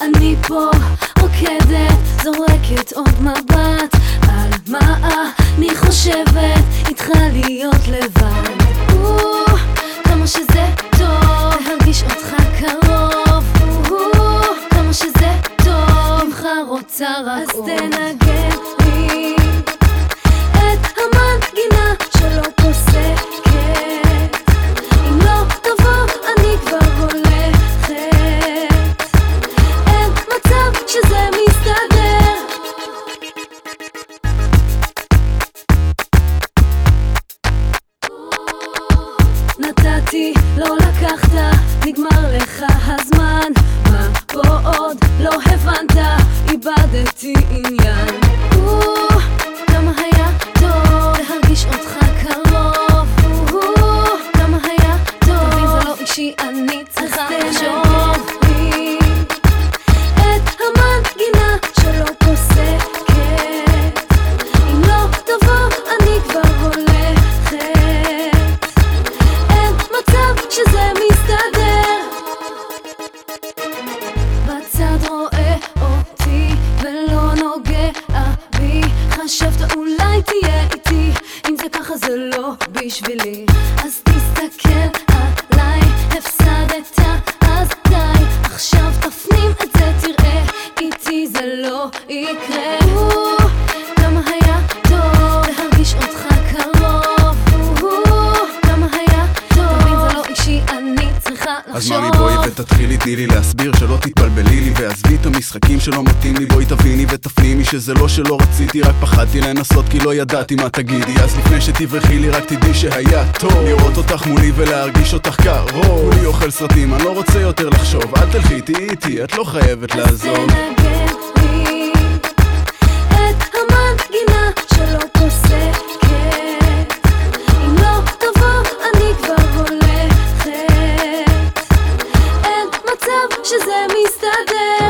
אני פה רוקדת, זורקת עוד מבט על מה אני חושבת, איתך להיות לבד. או, כמה שזה טוב, להרגיש אותך קרוב. או, כמה שזה טוב, ממך רוצה רק עוד. אז תנגן נתתי, לא לקחת, נגמר לך הזמן. מה פה עוד לא הבנת? איבדתי עניין. זה לא בשבילי. אז תסתכל עליי, הפסדת אז די. עכשיו תפנים את זה, תראה, איתי זה לא יקרה. לא אישי, אני צריכה לחשוב. ותתחילי תני לי להסביר שלא תתבלבלי לי ועזבי את המשחקים שלא מתאים לי בואי תביני ותפנימי שזה לא שלא רציתי רק פחדתי לנסות כי לא ידעתי מה תגידי. אז לפני שתברחי לי רק תדעי שהיה טוב. לראות אותך מולי ולהרגיש אותך קרוב. אני אוכל סרטים אני לא רוצה יותר לחשוב. אל תלכי תהיי איתי את לא חייבת לעזוב שזה מסתדר.